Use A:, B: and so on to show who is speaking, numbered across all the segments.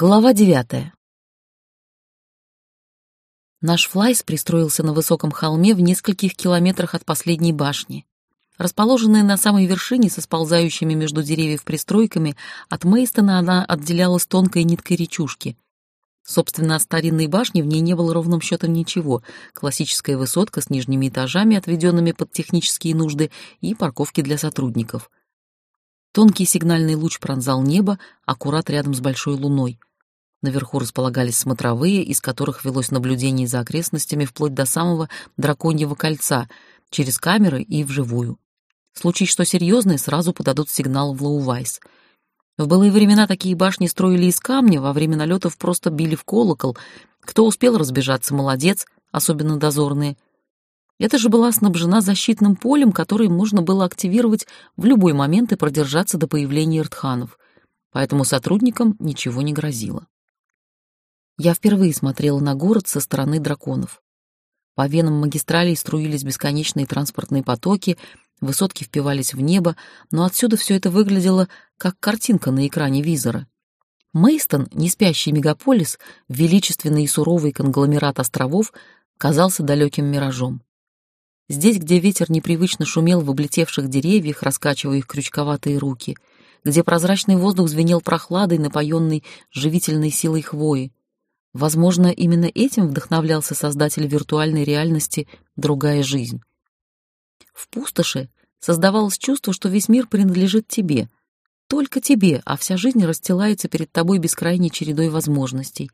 A: Глава девятая. Наш флайс пристроился на высоком холме в нескольких километрах от последней башни. Расположенная на самой вершине со сползающими между деревьев пристройками, от Мейстона она отделялась тонкой ниткой речушки. Собственно, от старинной башни в ней не было ровным счетом ничего. Классическая высотка с нижними этажами, отведенными под технические нужды, и парковки для сотрудников. Тонкий сигнальный луч пронзал небо, аккурат рядом с большой луной. Наверху располагались смотровые, из которых велось наблюдение за окрестностями вплоть до самого драконьего кольца, через камеры и вживую. Случае что серьезное, сразу подадут сигнал в Лоувайс. В былые времена такие башни строили из камня, во время налетов просто били в колокол. Кто успел разбежаться, молодец, особенно дозорные. Это же была снабжена защитным полем, которое можно было активировать в любой момент и продержаться до появления иртханов. Поэтому сотрудникам ничего не грозило. Я впервые смотрела на город со стороны драконов. По венам магистралей струились бесконечные транспортные потоки, высотки впивались в небо, но отсюда все это выглядело как картинка на экране визора. Мейстон, не спящий мегаполис, величественный и суровый конгломерат островов, казался далеким миражом. Здесь, где ветер непривычно шумел в облетевших деревьях, раскачивая их крючковатые руки, где прозрачный воздух звенел прохладой, напоенный живительной силой хвои, Возможно, именно этим вдохновлялся создатель виртуальной реальности «Другая жизнь». В пустоши создавалось чувство, что весь мир принадлежит тебе, только тебе, а вся жизнь расстилается перед тобой бескрайней чередой возможностей.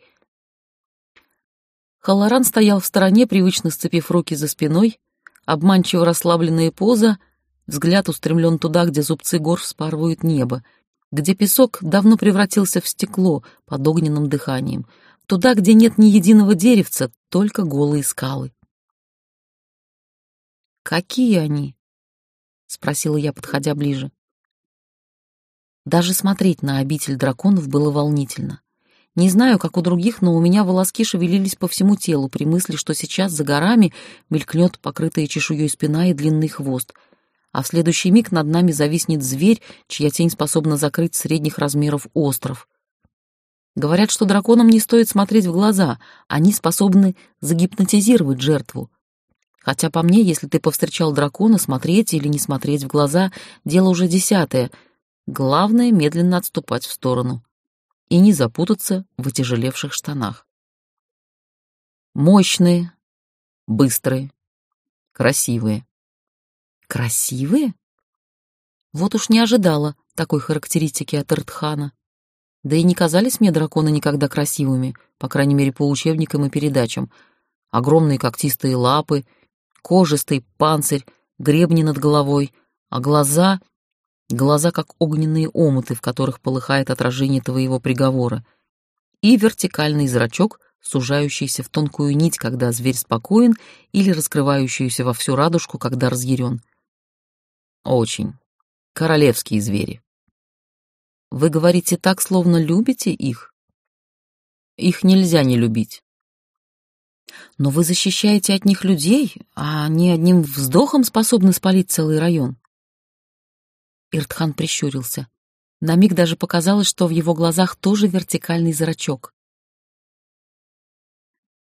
A: Халлоран стоял в стороне, привычно сцепив руки за спиной, обманчиво расслабленная поза, взгляд устремлен туда, где зубцы гор вспарывают небо, где песок давно превратился в стекло под огненным дыханием — Туда, где нет ни единого деревца, только голые скалы. «Какие они?» — спросила я, подходя ближе. Даже смотреть на обитель драконов было волнительно. Не знаю, как у других, но у меня волоски шевелились по всему телу при мысли, что сейчас за горами мелькнет покрытая чешуей спина и длинный хвост, а в следующий миг над нами зависнет зверь, чья тень способна закрыть средних размеров остров. Говорят, что драконам не стоит смотреть в глаза, они способны загипнотизировать жертву. Хотя по мне, если ты повстречал дракона, смотреть или не смотреть в глаза — дело уже десятое. Главное — медленно отступать в сторону и не запутаться в отяжелевших штанах. Мощные, быстрые, красивые. Красивые? Вот уж не ожидала такой характеристики от Иртхана. Да и не казались мне драконы никогда красивыми, по крайней мере, по учебникам и передачам. Огромные когтистые лапы, кожистый панцирь, гребни над головой, а глаза... Глаза, как огненные омуты, в которых полыхает отражение твоего приговора. И вертикальный зрачок, сужающийся в тонкую нить, когда зверь спокоен, или раскрывающийся во всю радужку, когда разъярен. Очень. Королевские звери. Вы говорите так, словно любите их. Их нельзя не любить. Но вы защищаете от них людей, а они одним вздохом способны спалить целый район. Иртхан прищурился. На миг даже показалось, что в его глазах тоже вертикальный зрачок.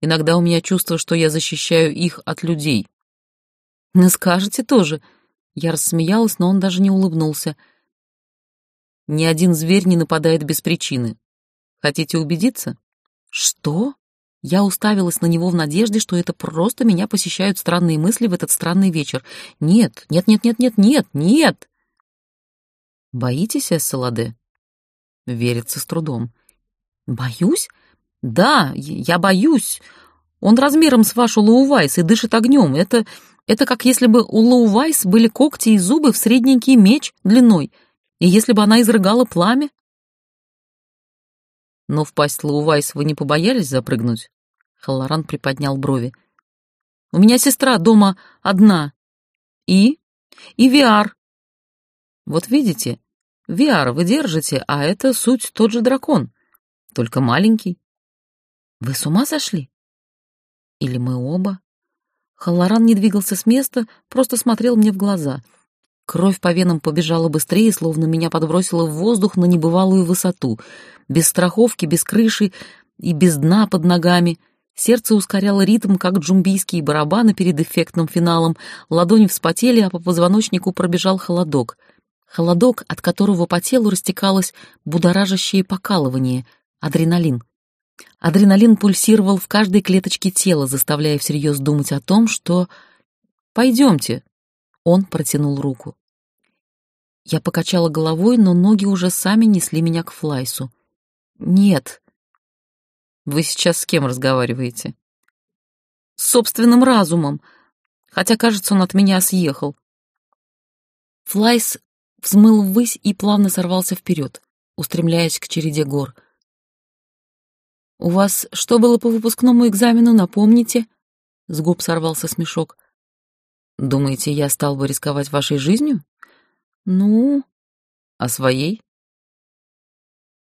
A: Иногда у меня чувство, что я защищаю их от людей. Ну, скажете тоже. Я рассмеялась, но он даже не улыбнулся. Ни один зверь не нападает без причины. Хотите убедиться? Что? Я уставилась на него в надежде, что это просто меня посещают странные мысли в этот странный вечер. Нет, нет, нет, нет, нет, нет, нет. Боитесь, Эссаладе? Верится с трудом. Боюсь? Да, я боюсь. Он размером с вашу Лоувайс и дышит огнем. Это, это как если бы у Лоувайс были когти и зубы в средненький меч длиной — и если бы она изрыгала пламя? Но в пасть Лоувайс вы не побоялись запрыгнуть? Халлоран приподнял брови. У меня сестра дома одна. И? И Виар. Вот видите, Виар вы держите, а это суть тот же дракон, только маленький. Вы с ума сошли? Или мы оба? Халлоран не двигался с места, просто смотрел мне в глаза — Кровь по венам побежала быстрее, словно меня подбросило в воздух на небывалую высоту. Без страховки, без крыши и без дна под ногами. Сердце ускоряло ритм, как джумбийские барабаны перед эффектным финалом. Ладони вспотели, а по позвоночнику пробежал холодок. Холодок, от которого по телу растекалось будоражащее покалывание, адреналин. Адреналин пульсировал в каждой клеточке тела, заставляя всерьез думать о том, что... «Пойдемте». Он протянул руку. Я покачала головой, но ноги уже сами несли меня к Флайсу. «Нет». «Вы сейчас с кем разговариваете?» «С собственным разумом, хотя, кажется, он от меня съехал». Флайс взмыл ввысь и плавно сорвался вперед, устремляясь к череде гор. «У вас что было по выпускному экзамену, напомните?» С губ сорвался смешок. «Думаете, я стал бы рисковать вашей жизнью?» «Ну...» «А своей?»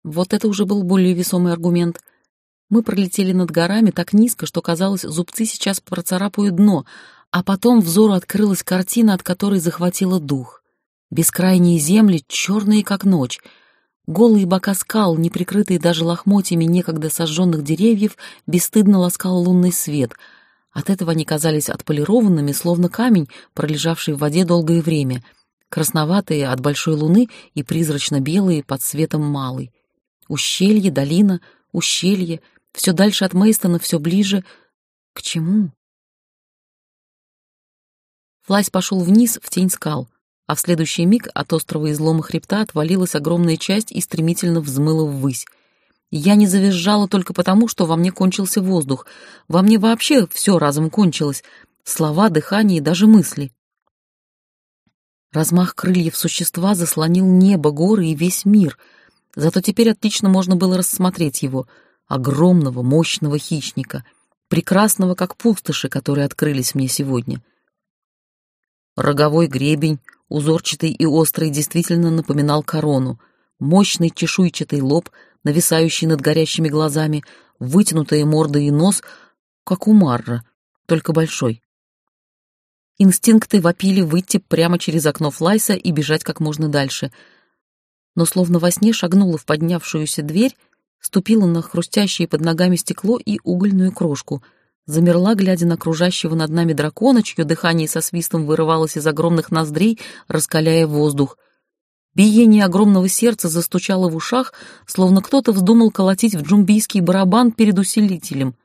A: Вот это уже был более весомый аргумент. Мы пролетели над горами так низко, что казалось, зубцы сейчас процарапают дно, а потом взору открылась картина, от которой захватило дух. Бескрайние земли, черные как ночь, голые бока скал, не прикрытые даже лохмотьями некогда сожженных деревьев, бесстыдно ласкал лунный свет. От этого они казались отполированными, словно камень, пролежавший в воде долгое время, красноватые от большой луны и призрачно-белые под светом малой. Ущелье, долина, ущелье, все дальше от Мейстона, все ближе. К чему? Флайс пошел вниз в тень скал, а в следующий миг от острого излома хребта отвалилась огромная часть и стремительно взмыла ввысь. Я не завизжала только потому, что во мне кончился воздух. Во мне вообще все разом кончилось. Слова, дыхание и даже мысли. Размах крыльев существа заслонил небо, горы и весь мир — Зато теперь отлично можно было рассмотреть его, огромного, мощного хищника, прекрасного, как пустоши, которые открылись мне сегодня. Роговой гребень, узорчатый и острый, действительно напоминал корону, мощный чешуйчатый лоб, нависающий над горящими глазами, вытянутые морда и нос, как у Марра, только большой. Инстинкты вопили выйти прямо через окно Флайса и бежать как можно дальше — но словно во сне шагнула в поднявшуюся дверь, ступила на хрустящее под ногами стекло и угольную крошку, замерла, глядя на кружащего над нами дракона, чье дыхание со свистом вырывалось из огромных ноздрей, раскаляя воздух. Биение огромного сердца застучало в ушах, словно кто-то вздумал колотить в джумбийский барабан перед усилителем.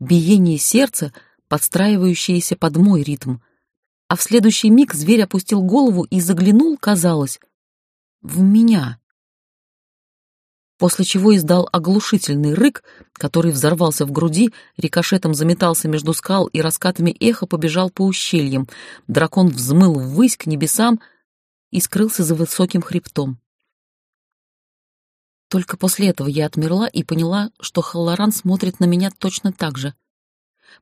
A: Биение сердца, подстраивающееся под мой ритм. А в следующий миг зверь опустил голову и заглянул, казалось, в меня. После чего издал оглушительный рык, который взорвался в груди, рикошетом заметался между скал и раскатами эха побежал по ущельям. Дракон взмыл ввысь к небесам и скрылся за высоким хребтом. Только после этого я отмерла и поняла, что Халлоран смотрит на меня точно так же.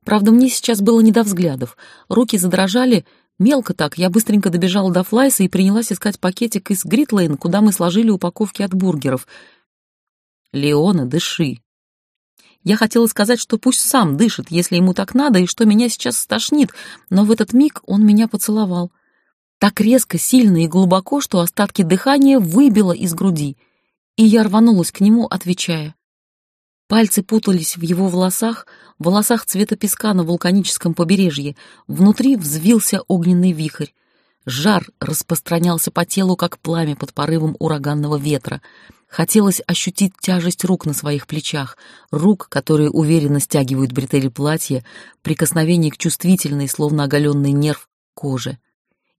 A: Правда, мне сейчас было не до взглядов. Руки задрожали, Мелко так, я быстренько добежала до Флайса и принялась искать пакетик из Гритлейн, куда мы сложили упаковки от бургеров. «Леона, дыши!» Я хотела сказать, что пусть сам дышит, если ему так надо, и что меня сейчас стошнит, но в этот миг он меня поцеловал. Так резко, сильно и глубоко, что остатки дыхания выбило из груди, и я рванулась к нему, отвечая. Пальцы путались в его волосах, волосах цвета песка на вулканическом побережье. Внутри взвился огненный вихрь. Жар распространялся по телу, как пламя под порывом ураганного ветра. Хотелось ощутить тяжесть рук на своих плечах, рук, которые уверенно стягивают бретели платья, прикосновение к чувствительной, словно оголенный нерв, коже.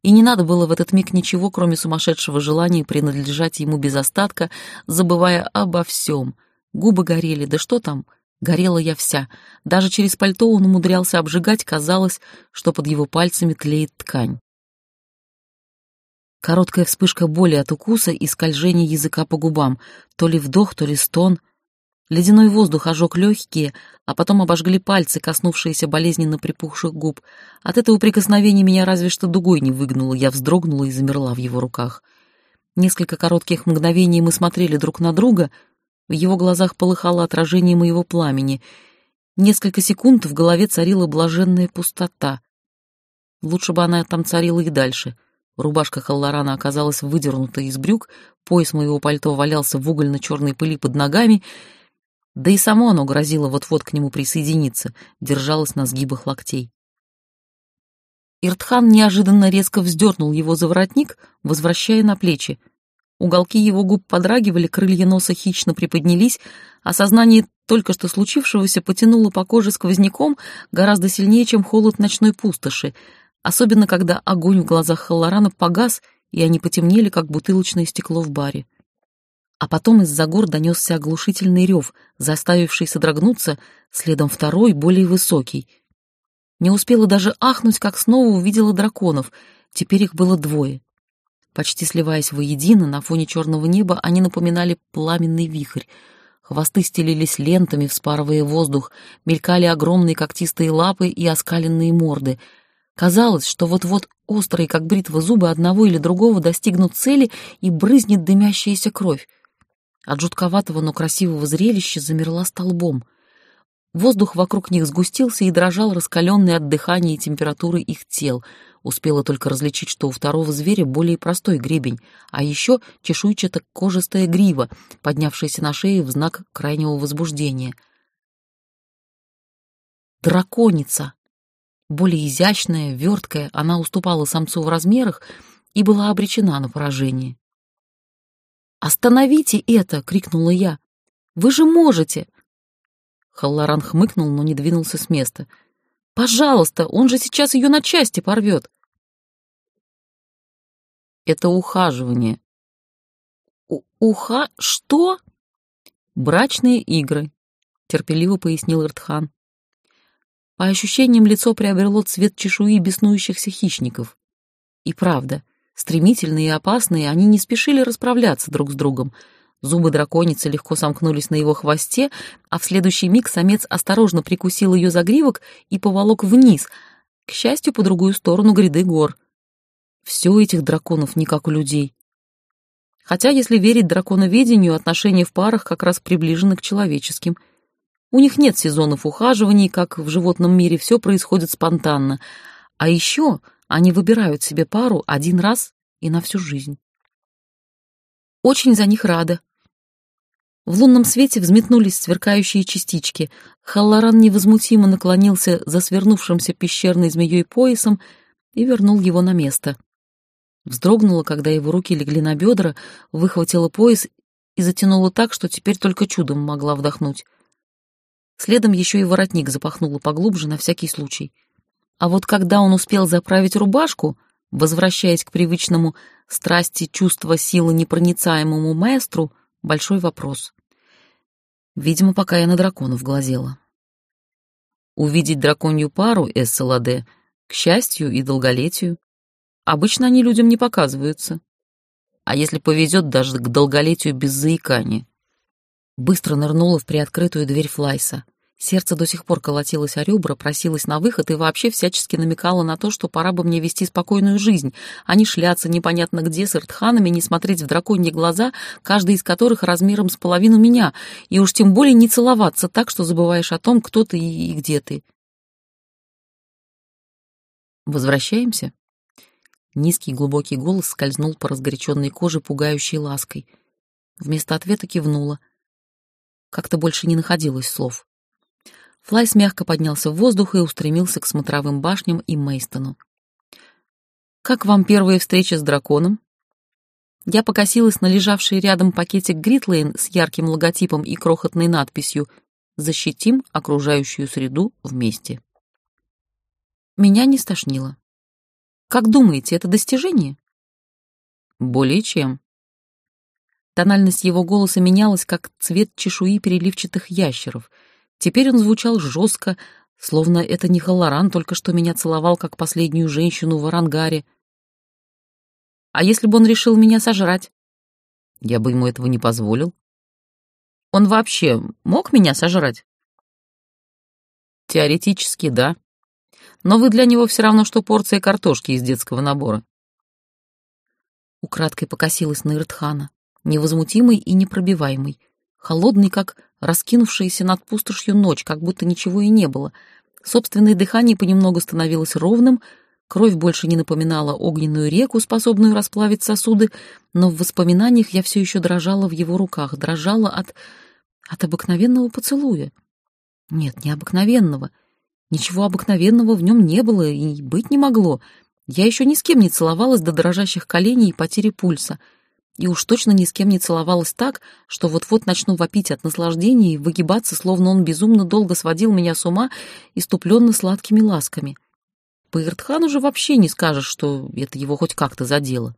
A: И не надо было в этот миг ничего, кроме сумасшедшего желания принадлежать ему без остатка, забывая обо всем. Губы горели, да что там, Горела я вся. Даже через пальто он умудрялся обжигать, казалось, что под его пальцами тлеет ткань. Короткая вспышка боли от укуса и скольжения языка по губам. То ли вдох, то ли стон. Ледяной воздух ожег легкие, а потом обожгли пальцы, коснувшиеся болезненно припухших губ. От этого прикосновения меня разве что дугой не выгнуло. Я вздрогнула и замерла в его руках. Несколько коротких мгновений мы смотрели друг на друга — в его глазах полыхало отражение моего пламени. Несколько секунд в голове царила блаженная пустота. Лучше бы она там царила и дальше. Рубашка Халлорана оказалась выдернута из брюк, пояс моего пальто валялся в угольно-черной пыли под ногами, да и само оно грозило вот-вот к нему присоединиться, держалось на сгибах локтей. Иртхан неожиданно резко вздернул его за воротник, возвращая на плечи. Уголки его губ подрагивали, крылья носа хищно приподнялись, а сознание только что случившегося потянуло по коже сквозняком гораздо сильнее, чем холод ночной пустоши, особенно когда огонь в глазах Халлорана погас, и они потемнели, как бутылочное стекло в баре. А потом из-за гор донесся оглушительный рев, заставивший содрогнуться, следом второй, более высокий. Не успела даже ахнуть, как снова увидела драконов, теперь их было двое. Почти сливаясь воедино, на фоне черного неба они напоминали пламенный вихрь. Хвосты стелились лентами, вспарывая воздух, мелькали огромные когтистые лапы и оскаленные морды — Казалось, что вот-вот острые, как бритва, зубы одного или другого достигнут цели и брызнет дымящаяся кровь. От жутковатого, но красивого зрелища замерла столбом. Воздух вокруг них сгустился и дрожал, раскаленный от дыхания и температуры их тел. Успела только различить, что у второго зверя более простой гребень, а еще чешуйчато-кожистая грива, поднявшаяся на шее в знак крайнего возбуждения. «Драконица!» Более изящная, верткая, она уступала самцу в размерах и была обречена на поражение. «Остановите это!» — крикнула я. «Вы же можете!» Халлоран хмыкнул, но не двинулся с места. «Пожалуйста, он же сейчас ее на части порвет!» «Это ухаживание». У «Уха... что?» «Брачные игры», — терпеливо пояснил Иртхан. По ощущениям, лицо приобрело цвет чешуи беснующихся хищников. И правда, стремительные и опасные, они не спешили расправляться друг с другом. Зубы драконицы легко сомкнулись на его хвосте, а в следующий миг самец осторожно прикусил ее загривок и поволок вниз, к счастью, по другую сторону гряды гор. Все у этих драконов не как у людей. Хотя, если верить драконоведению, отношения в парах как раз приближены к человеческим — у них нет сезонов ухаживаний, как в животном мире, все происходит спонтанно. А еще они выбирают себе пару один раз и на всю жизнь. Очень за них рада. В лунном свете взметнулись сверкающие частички. Халлоран невозмутимо наклонился за свернувшимся пещерной змеей поясом и вернул его на место. Вздрогнула, когда его руки легли на бедра, выхватила пояс и затянула так, что теперь только чудом могла вдохнуть. Следом еще и воротник запахнуло поглубже на всякий случай. А вот когда он успел заправить рубашку, возвращаясь к привычному страсти чувства силы непроницаемому маэстру, большой вопрос. Видимо, пока я на драконов глазела. Увидеть драконью пару Эсселаде, к счастью и долголетию. Обычно они людям не показываются. А если повезет, даже к долголетию без заикания. Быстро нырнула в приоткрытую дверь Флайса. Сердце до сих пор колотилось о ребра, просилось на выход и вообще всячески намекало на то, что пора бы мне вести спокойную жизнь, а не шляться непонятно где с иртханами, не смотреть в драконьи глаза, каждый из которых размером с половину меня, и уж тем более не целоваться так, что забываешь о том, кто ты и где ты. Возвращаемся? Низкий глубокий голос скользнул по разгоряченной коже пугающей лаской. Вместо ответа кивнула — как-то больше не находилось слов. Флайс мягко поднялся в воздух и устремился к смотровым башням и Мейстону. «Как вам первая встреча с драконом?» Я покосилась на лежавший рядом пакетик Гритлейн с ярким логотипом и крохотной надписью «Защитим окружающую среду вместе». Меня не стошнило. «Как думаете, это достижение?» «Более чем», Тональность его голоса менялась, как цвет чешуи переливчатых ящеров. Теперь он звучал жестко, словно это не Халлоран только что меня целовал, как последнюю женщину в Арангаре. А если бы он решил меня сожрать? Я бы ему этого не позволил. Он вообще мог меня сожрать? Теоретически, да. Но вы для него все равно, что порция картошки из детского набора. Украдкой покосилась на Иртхана невозмутимый и непробиваемый, холодный, как раскинувшаяся над пустошью ночь, как будто ничего и не было. Собственное дыхание понемногу становилось ровным, Кровь больше не напоминала огненную реку, способную расплавить сосуды, но в воспоминаниях я все еще дрожала в его руках, дрожала от... от обыкновенного поцелуя. Нет, не обыкновенного. Ничего обыкновенного в нем не было и быть не могло. Я еще ни с кем не целовалась до дрожащих коленей и потери пульса. И уж точно ни с кем не целовалась так, что вот-вот начну вопить от наслаждения и выгибаться, словно он безумно долго сводил меня с ума иступленно сладкими ласками. По Иртхану же вообще не скажешь, что это его хоть как-то задело.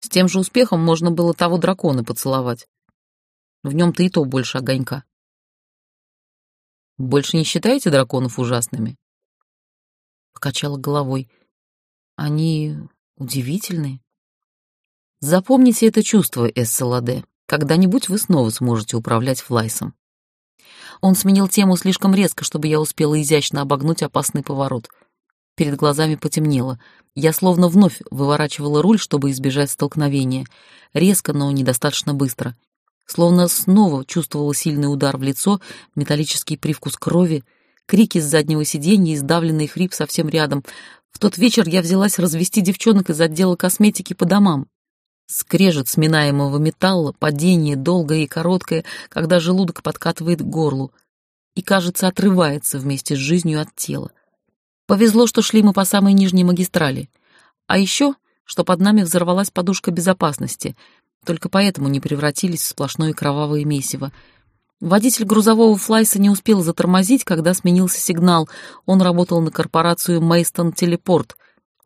A: С тем же успехом можно было того дракона поцеловать. В нем-то и то больше огонька. Больше не считаете драконов ужасными? Покачала головой. Они удивительные. Запомните это чувство, Эссаладе. Когда-нибудь вы снова сможете управлять Флайсом. Он сменил тему слишком резко, чтобы я успела изящно обогнуть опасный поворот — Перед глазами потемнело. Я словно вновь выворачивала руль, чтобы избежать столкновения. Резко, но недостаточно быстро. Словно снова чувствовала сильный удар в лицо, металлический привкус крови, крики с заднего сиденья и сдавленный хрип совсем рядом. В тот вечер я взялась развести девчонок из отдела косметики по домам. Скрежет сминаемого металла, падение долгое и короткое, когда желудок подкатывает к горлу и, кажется, отрывается вместе с жизнью от тела. Повезло, что шли мы по самой нижней магистрали. А еще, что под нами взорвалась подушка безопасности. Только поэтому не превратились в сплошное кровавое месиво. Водитель грузового флайса не успел затормозить, когда сменился сигнал. Он работал на корпорацию Мейстон Телепорт,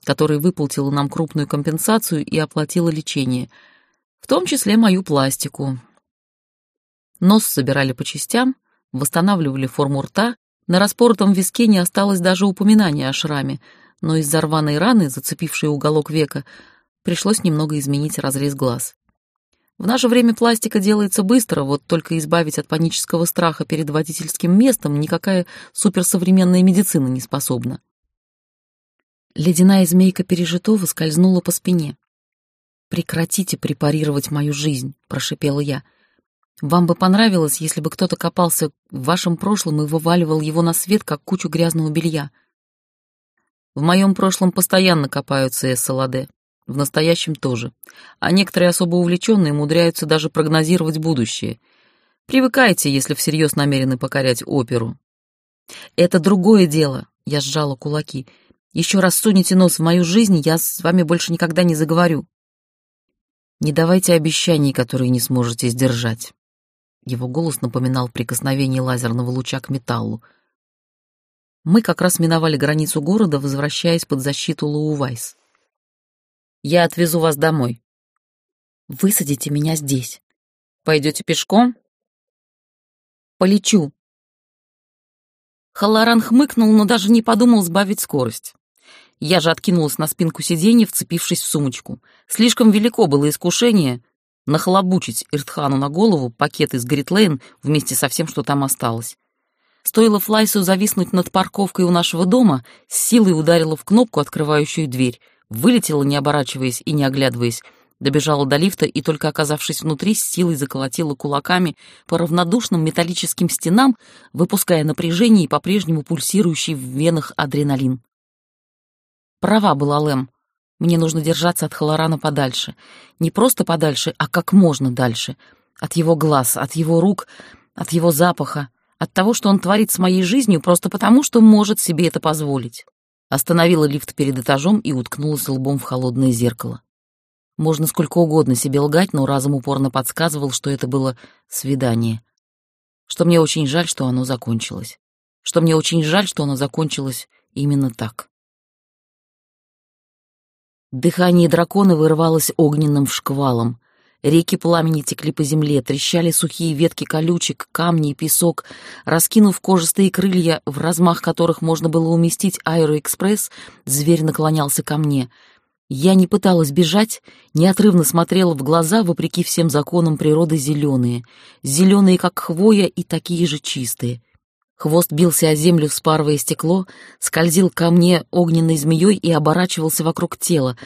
A: которая выплатила нам крупную компенсацию и оплатила лечение. В том числе мою пластику. Нос собирали по частям, восстанавливали форму рта на распоротом виске не осталось даже упоминания о шраме, но из-за рваной раны, зацепившей уголок века, пришлось немного изменить разрез глаз. В наше время пластика делается быстро, вот только избавить от панического страха перед водительским местом никакая суперсовременная медицина не способна. Ледяная змейка пережитого скользнула по спине. «Прекратите препарировать мою жизнь», — прошипела я. — вам бы понравилось, если бы кто-то копался в вашем прошлом и вываливал его на свет, как кучу грязного белья. В моем прошлом постоянно копаются Эссаладе, в настоящем тоже. А некоторые особо увлеченные умудряются даже прогнозировать будущее. Привыкайте, если всерьез намерены покорять оперу. Это другое дело, я сжала кулаки. Еще раз сунете нос в мою жизнь, я с вами больше никогда не заговорю. Не давайте обещаний, которые не сможете сдержать. Его голос напоминал прикосновение лазерного луча к металлу. Мы как раз миновали границу города, возвращаясь под защиту Лоувайс. «Я отвезу вас домой». «Высадите меня здесь». «Пойдете пешком?» «Полечу». Халаран хмыкнул, но даже не подумал сбавить скорость. Я же откинулась на спинку сиденья, вцепившись в сумочку. Слишком велико было искушение нахлобучить Иртхану на голову пакет из Гритлейн вместе со всем, что там осталось. Стоило Флайсу зависнуть над парковкой у нашего дома, с силой ударила в кнопку, открывающую дверь, вылетела, не оборачиваясь и не оглядываясь, добежала до лифта и, только оказавшись внутри, с силой заколотила кулаками по равнодушным металлическим стенам, выпуская напряжение и по-прежнему пульсирующий в венах адреналин. Права была Лэм. Мне нужно держаться от Халарана подальше. Не просто подальше, а как можно дальше. От его глаз, от его рук, от его запаха, от того, что он творит с моей жизнью просто потому, что может себе это позволить. Остановила лифт перед этажом и уткнулась лбом в холодное зеркало. Можно сколько угодно себе лгать, но разум упорно подсказывал, что это было свидание. Что мне очень жаль, что оно закончилось. Что мне очень жаль, что оно закончилось именно так. Дыхание дракона вырывалось огненным шквалом. Реки пламени текли по земле, трещали сухие ветки колючек, камни и песок. Раскинув кожистые крылья, в размах которых можно было уместить аэроэкспресс, зверь наклонялся ко мне. Я не пыталась бежать, неотрывно смотрела в глаза, вопреки всем законам природы, зеленые. Зеленые, как хвоя, и такие же чистые. Хвост бился о землю, вспарывая стекло, скользил ко мне огненной змеей и оборачивался вокруг тела.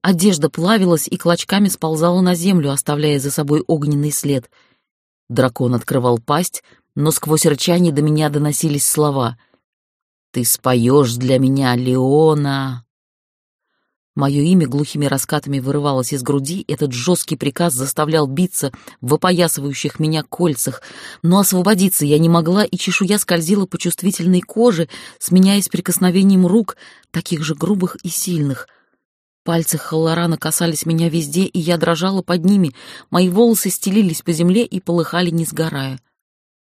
A: Одежда плавилась и клочками сползала на землю, оставляя за собой огненный след. Дракон открывал пасть, но сквозь рычание до меня доносились слова. «Ты споешь для меня, Леона!» Мое имя глухими раскатами вырывалось из груди, этот жесткий приказ заставлял биться в опоясывающих меня кольцах, но освободиться я не могла, и чешуя скользила по чувствительной коже, сменяясь прикосновением рук, таких же грубых и сильных. Пальцы Халлорана касались меня везде, и я дрожала под ними, мои волосы стелились по земле и полыхали, не сгорая.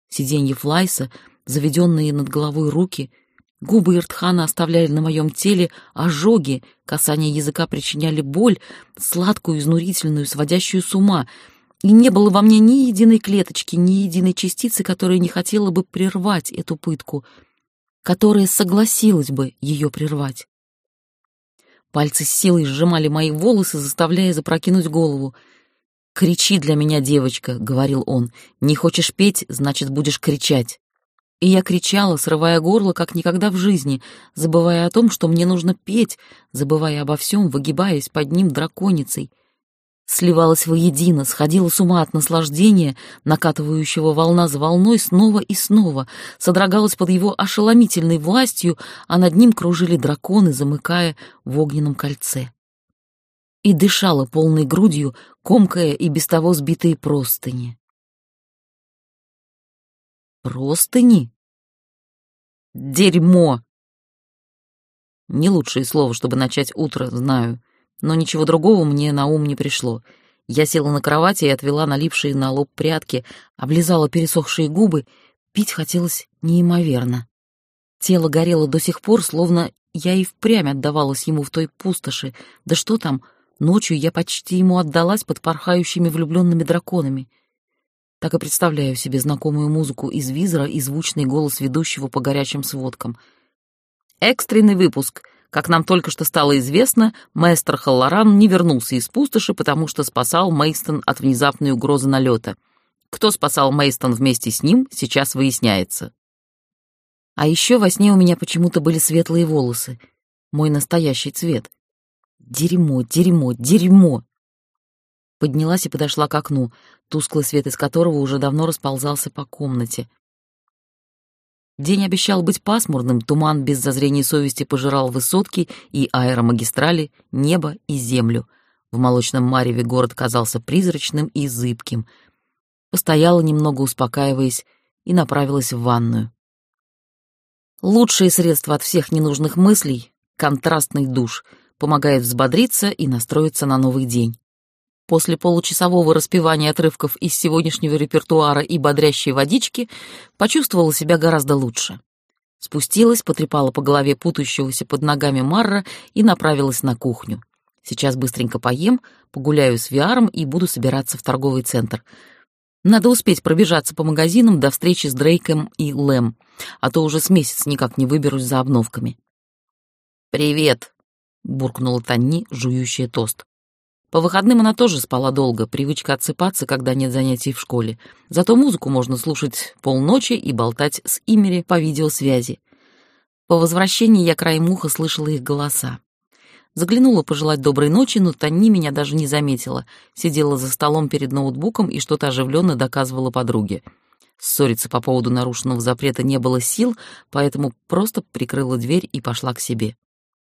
A: Сиденье Флайса, заведенные над головой руки — Губы Иртхана оставляли на моем теле ожоги, касания языка причиняли боль, сладкую, изнурительную, сводящую с ума, и не было во мне ни единой клеточки, ни единой частицы, которая не хотела бы прервать эту пытку, которая согласилась бы ее прервать. Пальцы с силой сжимали мои волосы, заставляя запрокинуть голову. «Кричи для меня, девочка», — говорил он. «Не хочешь петь, значит, будешь кричать». И я кричала, срывая горло, как никогда в жизни, забывая о том, что мне нужно петь, забывая обо всем, выгибаясь под ним драконицей. Сливалась воедино, сходила с ума от наслаждения, накатывающего волна за волной снова и снова, содрогалась под его ошеломительной властью, а над ним кружили драконы, замыкая в огненном кольце. И дышала полной грудью, комкая и без того сбитые простыни. Простыни? Дерьмо! Не лучшее слово, чтобы начать утро, знаю, но ничего другого мне на ум не пришло. Я села на кровати и отвела налипшие на лоб прятки, облизала пересохшие губы, пить хотелось неимоверно. Тело горело до сих пор, словно я и впрямь отдавалась ему в той пустоши. Да что там, ночью я почти ему отдалась под порхающими влюбленными драконами — так и представляю себе знакомую музыку из визора и звучный голос ведущего по горячим сводкам. Экстренный выпуск. Как нам только что стало известно, маэстро Халлоран не вернулся из пустоши, потому что спасал Мейстон от внезапной угрозы налета. Кто спасал Мейстон вместе с ним, сейчас выясняется. А еще во сне у меня почему-то были светлые волосы. Мой настоящий цвет. Дерьмо, дерьмо, дерьмо. Поднялась и подошла к окну, тусклый свет из которого уже давно расползался по комнате. День обещал быть пасмурным, туман без зазрения совести пожирал высотки и аэромагистрали, небо и землю. В молочном мареве город казался призрачным и зыбким. Постояла немного, успокаиваясь, и направилась в ванную. Лучшее средство от всех ненужных мыслей — контрастный душ, помогает взбодриться и настроиться на новый день. После получасового распевания отрывков из сегодняшнего репертуара и бодрящей водички почувствовала себя гораздо лучше. Спустилась, потрепала по голове путающегося под ногами Марра и направилась на кухню. Сейчас быстренько поем, погуляю с Виаром и буду собираться в торговый центр. Надо успеть пробежаться по магазинам до встречи с Дрейком и Лэм, а то уже с месяц никак не выберусь за обновками. «Привет!» — буркнула Танни, жующая тост. По выходным она тоже спала долго, привычка отсыпаться, когда нет занятий в школе. Зато музыку можно слушать полночи и болтать с Имери по видеосвязи. По возвращении я краем уха слышала их голоса. Заглянула пожелать доброй ночи, но Танни меня даже не заметила. Сидела за столом перед ноутбуком и что-то оживленно доказывала подруге. Ссориться по поводу нарушенного запрета не было сил, поэтому просто прикрыла дверь и пошла к себе.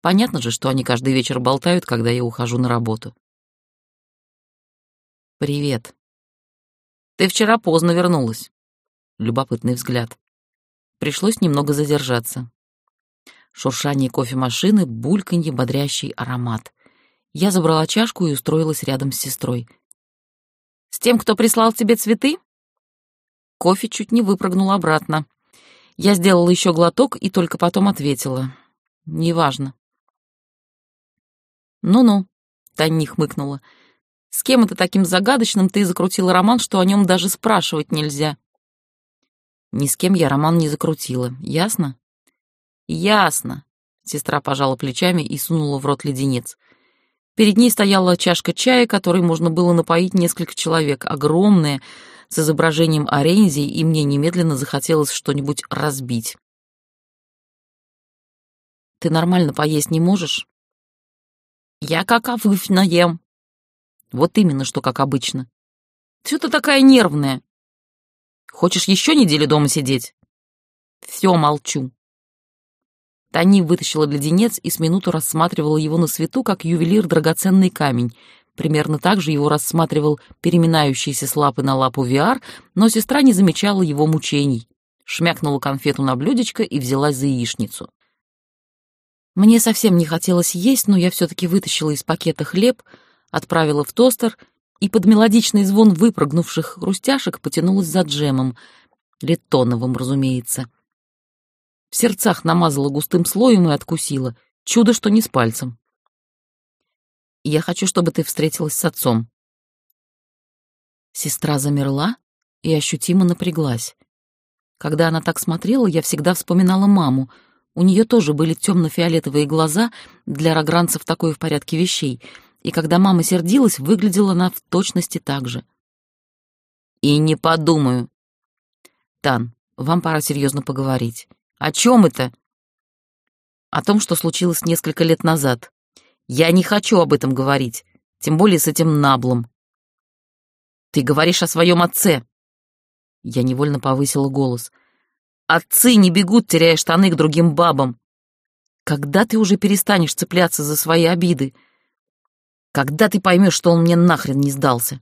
A: Понятно же, что они каждый вечер болтают, когда я ухожу на работу. «Привет. Ты вчера поздно вернулась». Любопытный взгляд. Пришлось немного задержаться. Шуршание кофемашины, бульканье, бодрящий аромат. Я забрала чашку и устроилась рядом с сестрой. «С тем, кто прислал тебе цветы?» Кофе чуть не выпрыгнул обратно. Я сделала еще глоток и только потом ответила. «Неважно». «Ну-ну», — Таня хмыкнула. С кем это таким загадочным ты закрутила роман, что о нем даже спрашивать нельзя? Ни с кем я роман не закрутила, ясно? Ясно. Сестра пожала плечами и сунула в рот леденец. Перед ней стояла чашка чая, которой можно было напоить несколько человек, огромная, с изображением орензий, и мне немедленно захотелось что-нибудь разбить. «Ты нормально поесть не можешь?» «Я как овыфь наем», вот именно, что как обычно. Все ты такая нервная. Хочешь еще неделю дома сидеть? Все, молчу. Тани вытащила леденец и с минуту рассматривала его на свету, как ювелир драгоценный камень. Примерно так же его рассматривал переминающийся с лапы на лапу Виар, но сестра не замечала его мучений. Шмякнула конфету на блюдечко и взялась за яичницу. Мне совсем не хотелось есть, но я все-таки вытащила из пакета хлеб, отправила в тостер и под мелодичный звон выпрыгнувших хрустяшек потянулась за джемом, леттоновым, разумеется. В сердцах намазала густым слоем и откусила. Чудо, что не с пальцем. Я хочу, чтобы ты встретилась с отцом. Сестра замерла и ощутимо напряглась. Когда она так смотрела, я всегда вспоминала маму. У нее тоже были темно-фиолетовые глаза, для рогранцев такое в порядке вещей. И когда мама сердилась, выглядела она в точности так же. «И не подумаю». «Тан, вам пора серьезно поговорить. О чем это? О том, что случилось несколько лет назад. Я не хочу об этом говорить, тем более с этим наблом. Ты говоришь о своем отце. Я невольно повысила голос. Отцы не бегут, теряя штаны к другим бабам. Когда ты уже перестанешь цепляться за свои обиды? Когда ты поймешь, что он мне нахрен не сдался?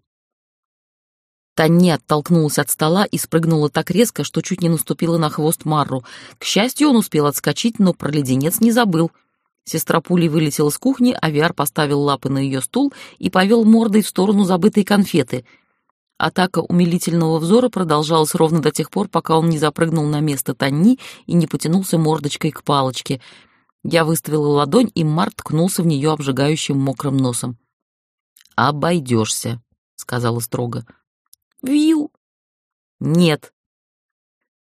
A: Таня оттолкнулась от стола и спрыгнула так резко, что чуть не наступила на хвост Марру. К счастью, он успел отскочить, но про леденец не забыл. Сестра пулей вылетела с кухни, а Виар поставил лапы на ее стул и повел мордой в сторону забытой конфеты. Атака умилительного взора продолжалась ровно до тех пор, пока он не запрыгнул на место Танни и не потянулся мордочкой к палочке. Я выставила ладонь, и Март ткнулся в нее обжигающим мокрым носом. «Обойдешься», — сказала строго. Вью. Нет.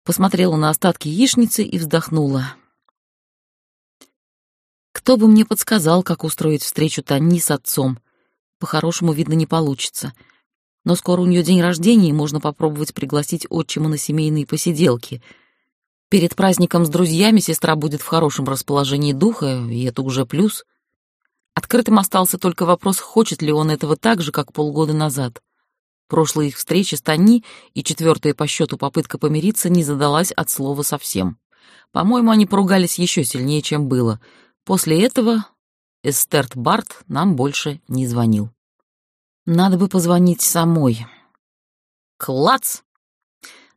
A: Посмотрела на остатки яичницы и вздохнула. Кто бы мне подсказал, как устроить встречу Тани с отцом? По-хорошему, видно, не получится. Но скоро у нее день рождения, и можно попробовать пригласить отчима на семейные посиделки. Перед праздником с друзьями сестра будет в хорошем расположении духа, и это уже плюс. Открытым остался только вопрос, хочет ли он этого так же, как полгода назад. Прошлая их встреча с Тони и четвертая по счету попытка помириться не задалась от слова совсем. По-моему, они поругались еще сильнее, чем было. После этого Эстерт Барт нам больше не звонил. Надо бы позвонить самой. Клац!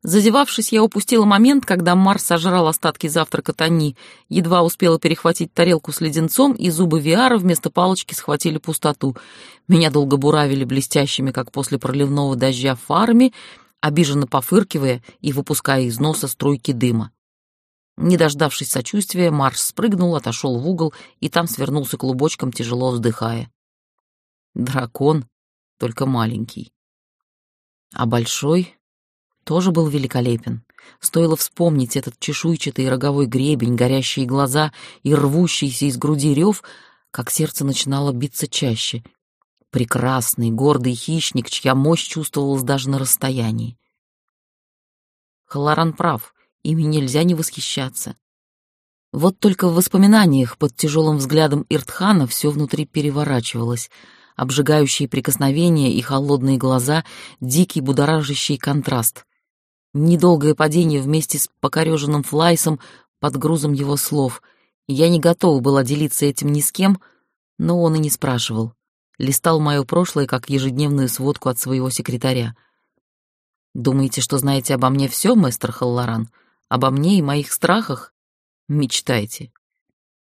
A: Зазевавшись, я упустила момент, когда Марс сожрал остатки завтрака Тони, едва успела перехватить тарелку с леденцом, и зубы Виара вместо палочки схватили пустоту. Меня долго буравили блестящими, как после проливного дождя, фарами, обиженно пофыркивая и выпуская из носа струйки дыма. Не дождавшись сочувствия, Марс спрыгнул, отошел в угол и там свернулся клубочком, тяжело вздыхая. Дракон, только маленький. А большой тоже был великолепен. Стоило вспомнить этот чешуйчатый роговой гребень, горящие глаза и рвущийся из груди рев, как сердце начинало биться чаще. Прекрасный, гордый хищник, чья мощь чувствовалась даже на расстоянии. Халаран прав, ими нельзя не восхищаться. Вот только в воспоминаниях под тяжелым взглядом Иртхана все внутри переворачивалось — обжигающие прикосновения и холодные глаза, дикий будоражащий контраст. Недолгое падение вместе с покореженным Флайсом под грузом его слов. Я не готова была делиться этим ни с кем, но он и не спрашивал. Листал мое прошлое как ежедневную сводку от своего секретаря. «Думаете, что знаете обо мне все, мастер Халлоран? Обо мне и моих страхах? Мечтайте.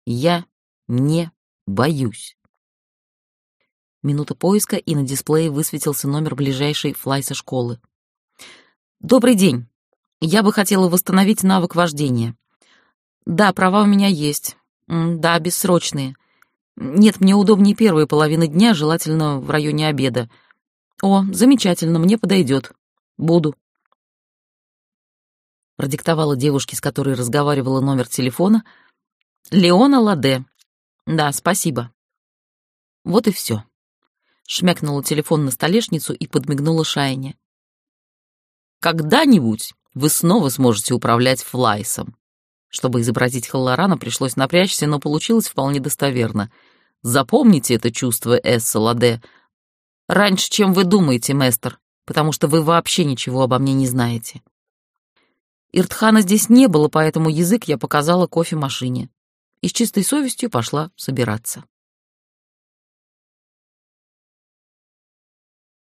A: Я не боюсь». Минута поиска, и на дисплее высветился номер ближайшей флайса школы. Добрый день. Я бы хотела восстановить навык вождения. Да, права у меня есть. Да, бессрочные. Нет, мне удобнее первая половина дня, желательно в районе обеда. О, замечательно, мне подойдет. Буду. Продиктовала девушке, с которой разговаривала номер телефона. Леона Ладе. Да, спасибо. Вот и все. Шмякнула телефон на столешницу и подмигнула Шайне. Когда-нибудь вы снова сможете управлять Флайсом. Чтобы изобразить Халлорана, пришлось напрячься, но получилось вполне достоверно. Запомните это чувство, Эсса Ладе. Раньше, чем вы думаете, мэстер, потому что вы вообще ничего обо мне не знаете. Иртхана здесь не было, поэтому язык я показала кофемашине. и с чистой совестью пошла собираться.